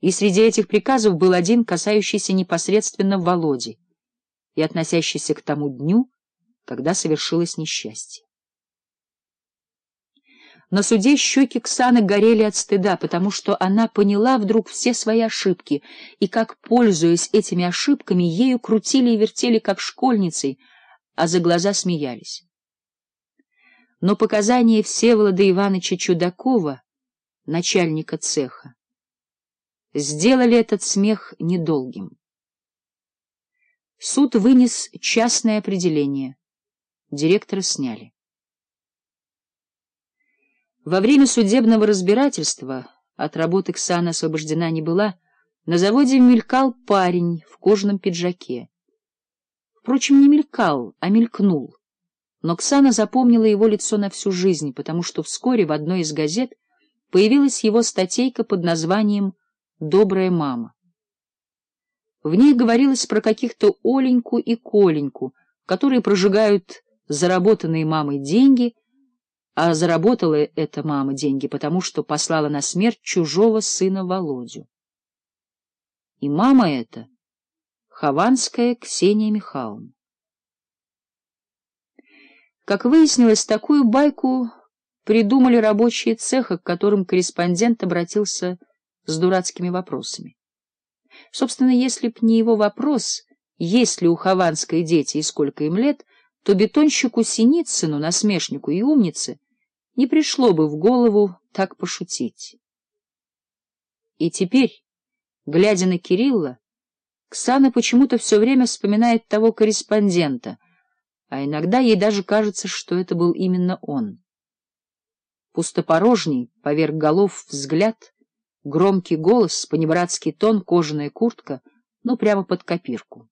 И среди этих приказов был один, касающийся непосредственно Володи и относящийся к тому дню, когда совершилось несчастье. На суде щеки Ксаны горели от стыда, потому что она поняла вдруг все свои ошибки, и как, пользуясь этими ошибками, ею крутили и вертели, как школьницей, а за глаза смеялись. Но показания Всеволода Ивановича Чудакова, начальника цеха, сделали этот смех недолгим. Суд вынес частное определение. Директора сняли. Во время судебного разбирательства от работы Ксана освобождена не была, на заводе мелькал парень в кожаном пиджаке. Впрочем, не мелькал, а мелькнул. Но Ксана запомнила его лицо на всю жизнь, потому что вскоре в одной из газет появилась его статейка под названием «Связь» добрая мама. В ней говорилось про каких-то Оленьку и Коленьку, которые прожигают заработанные мамой деньги, а заработала эта мама деньги, потому что послала на смерть чужого сына Володю. И мама эта — Хованская Ксения Михайловна. Как выяснилось, такую байку придумали рабочие цеха, к которым корреспондент обратился с дурацкими вопросами. Собственно, если б не его вопрос, есть ли у Хованской дети и сколько им лет, то бетонщику Синицыну, насмешнику и умнице, не пришло бы в голову так пошутить. И теперь, глядя на Кирилла, Ксана почему-то все время вспоминает того корреспондента, а иногда ей даже кажется, что это был именно он. Пустопорожний, поверх голов, взгляд — громкий голос, понебратский тон, кожаная куртка, ну, прямо под копирку.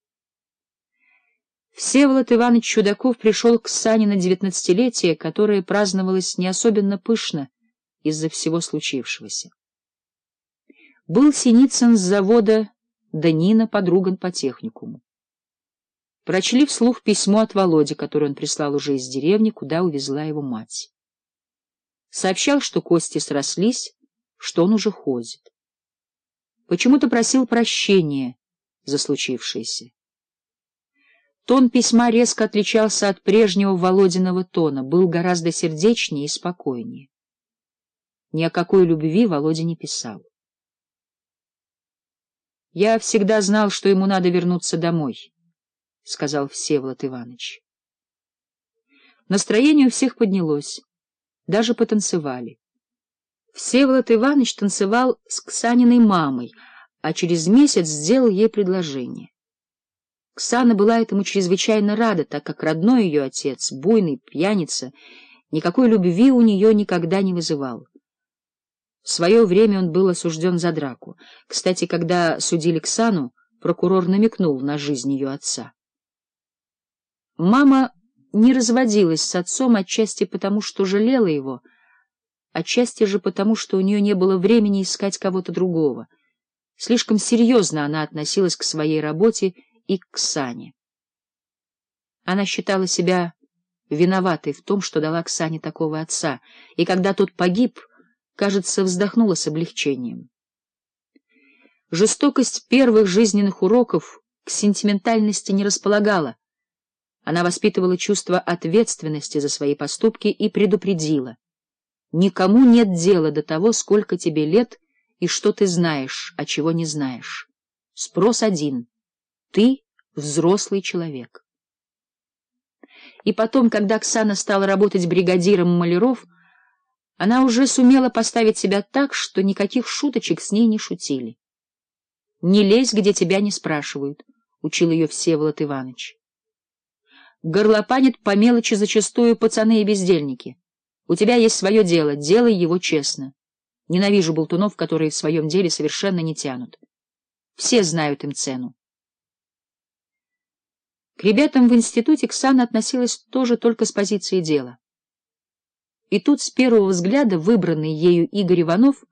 Всеволод Иванович Чудаков пришел к Сане на девятнадцатилетие, которое праздновалось не особенно пышно из-за всего случившегося. Был Синицын с завода, Данина подруган по техникуму. Прочли вслух письмо от Володи, которое он прислал уже из деревни, куда увезла его мать. Сообщал, что кости срослись, что он уже ходит. Почему-то просил прощения за случившееся. Тон письма резко отличался от прежнего Володиного тона, был гораздо сердечнее и спокойнее. Ни о какой любви Володя не писал. «Я всегда знал, что ему надо вернуться домой», — сказал Всеволод Иванович. Настроение у всех поднялось, даже потанцевали. Всеволод Иванович танцевал с Ксаниной мамой, а через месяц сделал ей предложение. Ксана была этому чрезвычайно рада, так как родной ее отец, буйный пьяница, никакой любви у нее никогда не вызывал. В свое время он был осужден за драку. Кстати, когда судили Ксану, прокурор намекнул на жизнь ее отца. Мама не разводилась с отцом отчасти потому, что жалела его — отчасти же потому, что у нее не было времени искать кого-то другого. Слишком серьезно она относилась к своей работе и к Сане. Она считала себя виноватой в том, что дала Оксане такого отца, и когда тот погиб, кажется, вздохнула с облегчением. Жестокость первых жизненных уроков к сентиментальности не располагала. Она воспитывала чувство ответственности за свои поступки и предупредила. Никому нет дела до того, сколько тебе лет и что ты знаешь, а чего не знаешь. Спрос один. Ты взрослый человек. И потом, когда Оксана стала работать бригадиром маляров, она уже сумела поставить себя так, что никаких шуточек с ней не шутили. «Не лезь, где тебя не спрашивают», — учил ее Всеволод Иванович. Горлопанят по мелочи зачастую пацаны и бездельники — у тебя есть свое дело, делай его честно. Ненавижу болтунов, которые в своем деле совершенно не тянут. Все знают им цену. К ребятам в институте Ксана относилась тоже только с позиции дела. И тут с первого взгляда выбранный ею Игорь Иванов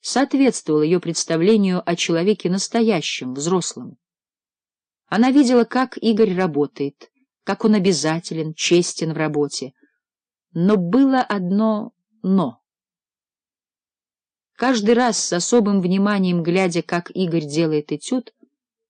соответствовал ее представлению о человеке настоящем, взрослом. Она видела, как Игорь работает, как он обязателен, честен в работе, но было одно «но». Каждый раз с особым вниманием, глядя, как Игорь делает этюд,